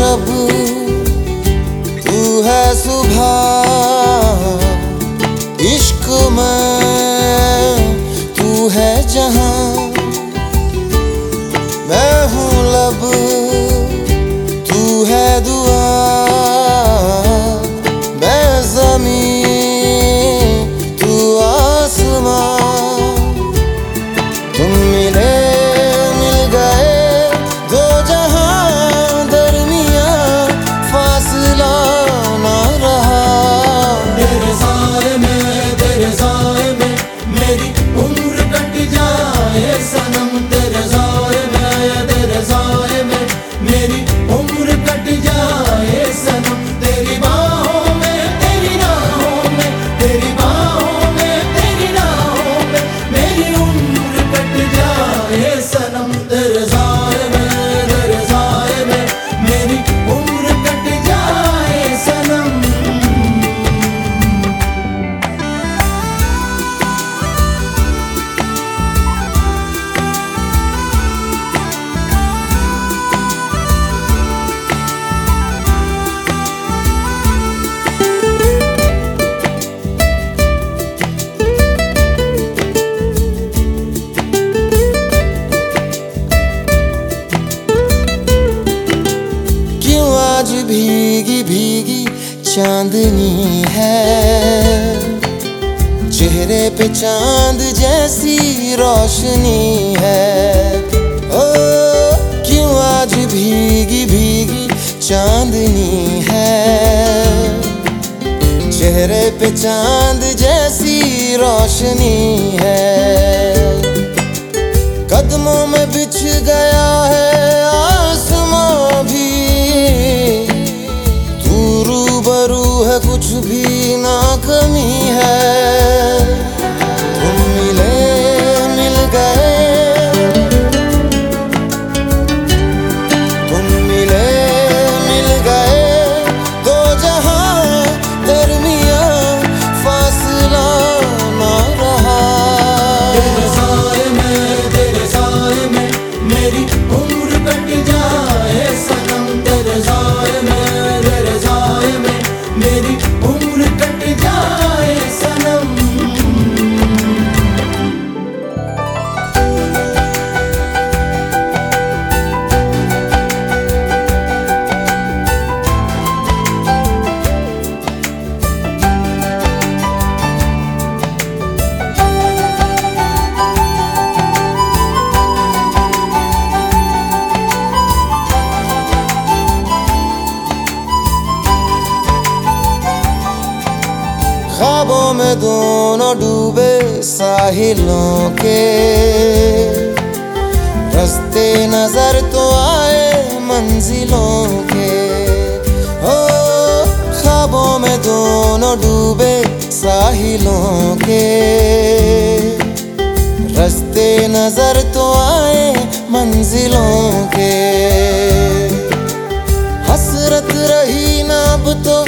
शब तू है सुबह Esa चांदनी है। चेहरे पे चाँद जैसी रोशनी है। ओ, क्यों आज भीगी भीगी चांदनी है? चेहरे पे चाँद जैसी रोशनी है। कदमों में बिछ गए ख्वाबों में दोनों डूबे साहिलों के। रस्ते नज़र तो आए मंजिलों के। ओ, ख्वाबों में दोनों डूबे साहिलों के। रस्ते नज़र तो आए मंजिलों के। हसरत रही ना अब तो